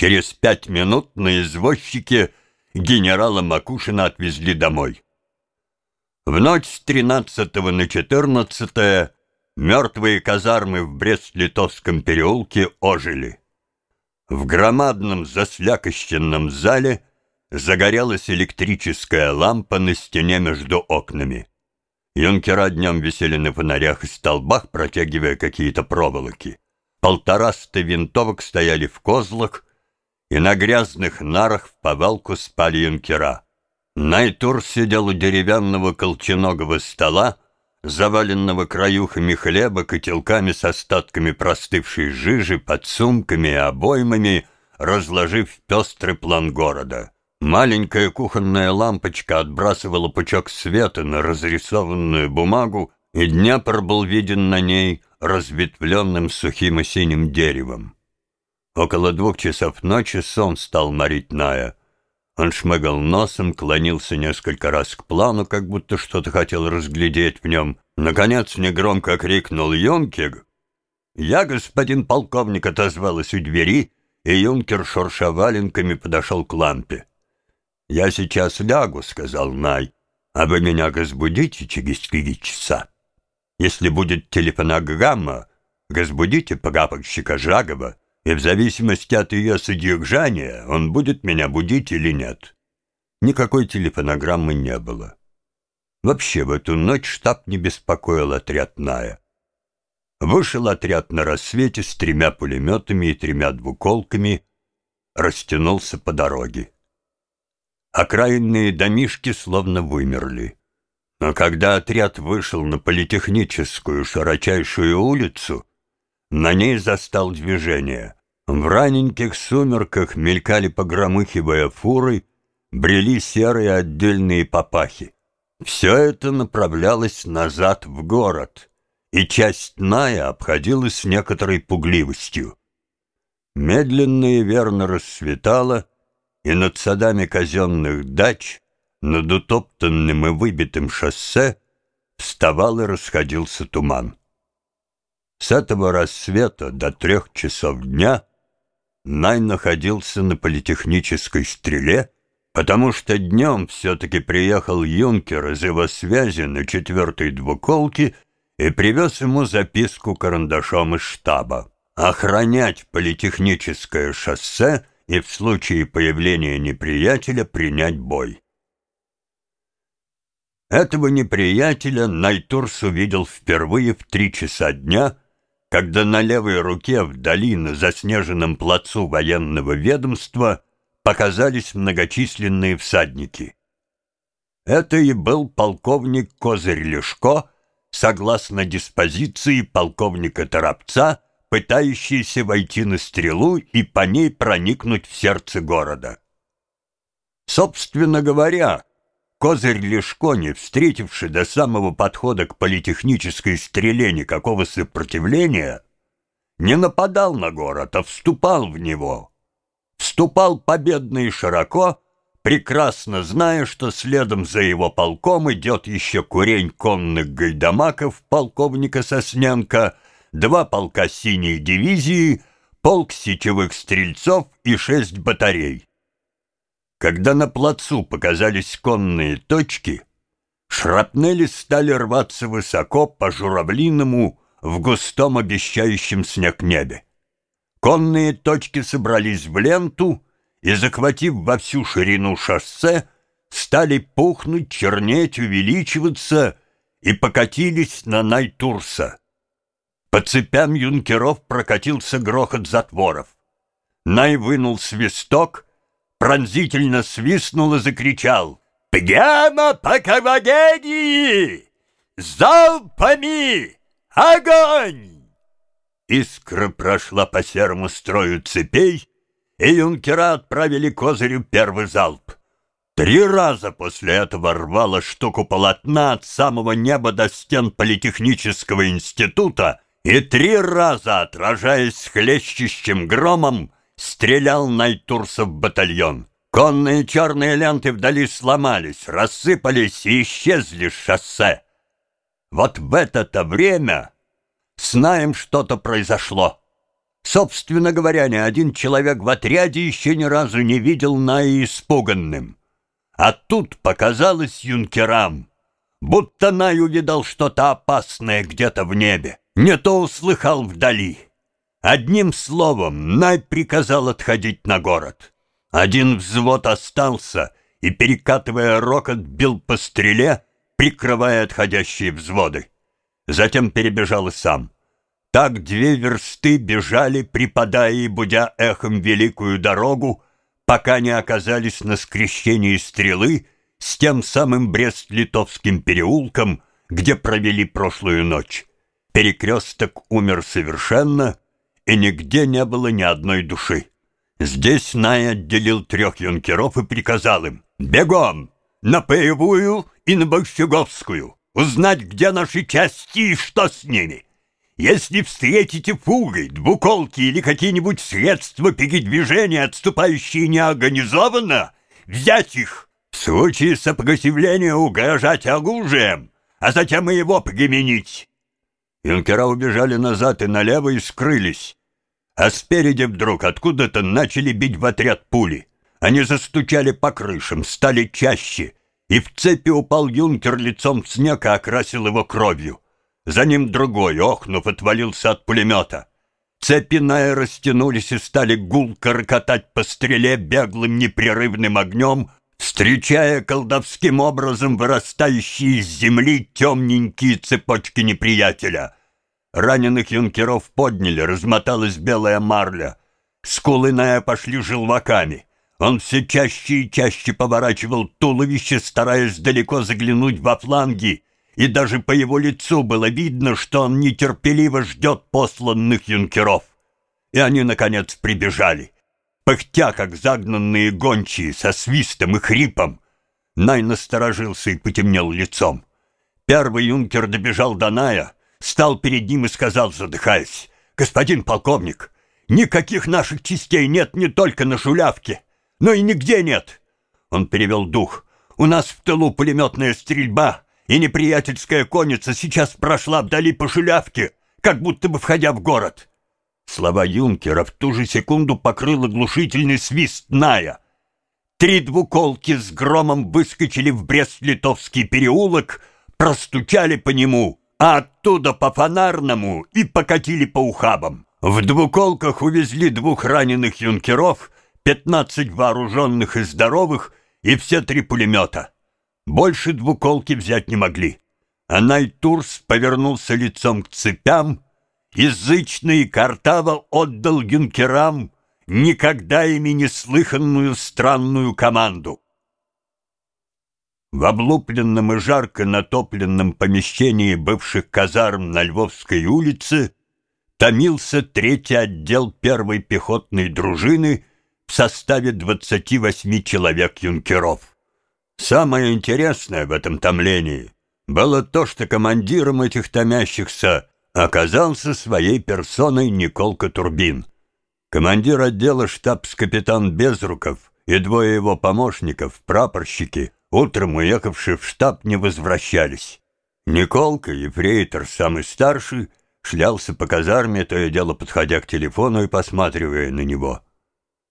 Через пять минут на извозчике генерала Макушина отвезли домой. В ночь с 13 на 14 мертвые казармы в Брест-Литовском переулке ожили. В громадном заслякощенном зале загорелась электрическая лампа на стене между окнами. Юнкера днем висели на фонарях и столбах, протягивая какие-то проволоки. Полтораста винтовок стояли в козлах, и на грязных нарах в повалку спали юнкера. Найтур сидел у деревянного колченогого стола, заваленного краюхами хлеба, котелками с остатками простывшей жижи, подсумками и обоймами, разложив пестрый план города. Маленькая кухонная лампочка отбрасывала пучок света на разрисованную бумагу, и Днепр был виден на ней разветвленным сухим и синим деревом. Около двух часов ночи сон стал морить Ная — он шмыгал носом, клонился несколько раз к плану, как будто что-то хотел разглядеть в нем. Наконец негромко крикнул Юнкер. «Я, господин полковник», — отозвалась у двери, и юнкер, шурша валенками, подошел к лампе. «Я сейчас лягу», — сказал Най, — «а вы меня разбудите через три часа. Если будет телефонограмма, разбудите прапорщика Жагова, и в зависимости от ее содержания он будет меня будить или нет. Никакой телефонограммы не было. Вообще в эту ночь штаб не беспокоил отряд Ная. Вышел отряд на рассвете с тремя пулеметами и тремя двуколками, растянулся по дороге. Окраинные домишки словно вымерли. Но когда отряд вышел на политехническую широчайшую улицу, на ней застал движение. В раненьких сумерках мелькали погромыхивая фуры, брели серые отдельные папахи. Все это направлялось назад в город, и часть Ная обходилась с некоторой пугливостью. Медленно и верно рассветало, и над садами казенных дач, над утоптанным и выбитым шоссе, вставал и расходился туман. С этого рассвета до трех часов дня Най находился на политехнической стреле, потому что днем все-таки приехал юнкер из его связи на четвертой двуколке и привез ему записку карандашом из штаба. Охранять политехническое шоссе и в случае появления неприятеля принять бой. Этого неприятеля Найтурс увидел впервые в три часа дня когда на левой руке вдали на заснеженном плацу военного ведомства показались многочисленные всадники. Это и был полковник Козырь Лешко, согласно диспозиции полковника Торопца, пытающийся войти на стрелу и по ней проникнуть в сердце города. Собственно говоря, Козырь Лешко, не встретивший до самого подхода к политехнической стреле никакого сопротивления, не нападал на город, а вступал в него. Вступал победно и широко, прекрасно зная, что следом за его полком идет еще курень конных гайдамаков полковника Сосненко, два полка синей дивизии, полк сетевых стрельцов и шесть батарей. Когда на плацу показались конные точки, шрапнели стали рваться высоко по журавлиному в густом обещающем снег небе. Конные точки собрались в ленту и, захватив во всю ширину шоссе, стали пухнуть, чернеть, увеличиваться и покатились на Найтурса. По цепям юнкеров прокатился грохот затворов. Най вынул свисток — пронзительно свистнул и закричал. «Прямо по кавалерии! Залпами! Огонь!» Искра прошла по серому строю цепей, и юнкера отправили козырю первый залп. Три раза после этого рвало штуку полотна от самого неба до стен Политехнического института, и три раза, отражаясь хлещущим громом, стрелял Найтурсов батальон. Конные черные ленты вдали сломались, рассыпались и исчезли с шоссе. Вот в это-то время знаем, что-то произошло. Собственно говоря, ни один человек в отряде еще ни разу не видел Ная испуганным. А тут показалось юнкерам, будто Най увидал что-то опасное где-то в небе, не то услыхал вдали. Одним словом, Най приказал отходить на город. Один взвод остался и, перекатывая рокот, бил по стреле, прикрывая отходящие взводы. Затем перебежал и сам. Так две версты бежали, припадая и будя эхом великую дорогу, пока не оказались на скрещении стрелы с тем самым Брест-Литовским переулком, где провели прошлую ночь. Перекресток умер совершенно, и нигде не было ни одной души. Здесь Най отделил трех юнкеров и приказал им «Бегом! На Паевую и на Большеговскую! Узнать, где наши части и что с ними!» Если встретите фугой, двуколки или какие-нибудь средства передвижения, отступающие неорганизованно, взять их, в случае сопротивления угрожать оружием, а затем и его применить. Юнкера убежали назад и налево и скрылись. А спереди вдруг откуда-то начали бить в отряд пули. Они застучали по крышам, стали чаще, и в цепи упал юнкер лицом в снег и окрасил его кровью. За ним другой, охнув, отвалился от пулемета. Цепи Ная растянулись и стали гулко рокотать по стреле беглым непрерывным огнем, встречая колдовским образом вырастающие из земли темненькие цепочки неприятеля. Раненых юнкеров подняли, размоталась белая марля. Скулы Ная пошли желваками. Он все чаще и чаще поворачивал туловище, стараясь далеко заглянуть во фланги, и даже по его лицу было видно, что он нетерпеливо ждет посланных юнкеров. И они, наконец, прибежали. Пыхтя, как загнанные гончие, со свистом и хрипом. Най насторожился и потемнел лицом. Первый юнкер добежал до Ная, стал перед ним и сказал, задыхаясь, «Господин полковник, никаких наших частей нет не только на Шулявке, но и нигде нет». Он перевел дух. «У нас в тылу пулеметная стрельба, и неприятельская конница сейчас прошла вдали по шулявке, как будто бы входя в город. Слова юнкера в ту же секунду покрыл оглушительный свист Ная. Три двуколки с громом выскочили в Брест-Литовский переулок, простучали по нему, а оттуда по фонарному и покатили по ухабам. В двуколках увезли двух раненых юнкеров, пятнадцать вооруженных и здоровых и все три пулемета. Больше двуколки взять не могли. А Найтурс повернулся лицом к цепям, язычно и картаво отдал юнкерам никогда ими не слыханную странную команду. В облупленном и жарко натопленном помещении бывших казарм на Львовской улице томился третий отдел первой пехотной дружины в составе 28 человек юнкеров. Самое интересное в этом томлении было то, что командиром этих томящихся оказался своей персоной Николка Турбин. Командир отдела штабс-капитан Безруков и двое его помощников, прапорщики, утром уехавшие в штаб, не возвращались. Николка, ефрейтор, самый старший, шлялся по казарме, то и дело подходя к телефону и посматривая на него.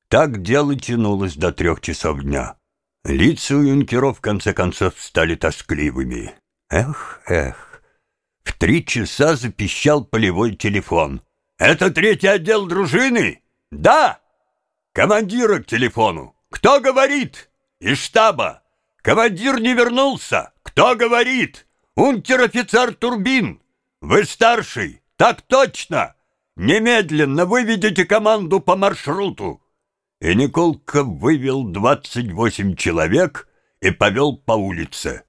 Так дело тянулось до трех часов дня. Лица у юнкеров в конце концов стали тоскливыми. Эх, эх. В три часа запищал полевой телефон. «Это третий отдел дружины?» «Да!» «Командира к телефону!» «Кто говорит?» «Из штаба!» «Командир не вернулся!» «Кто говорит?» «Унтер-офицер Турбин!» «Вы старший?» «Так точно!» «Немедленно выведите команду по маршруту!» и Николка вывел двадцать восемь человек и повел по улице.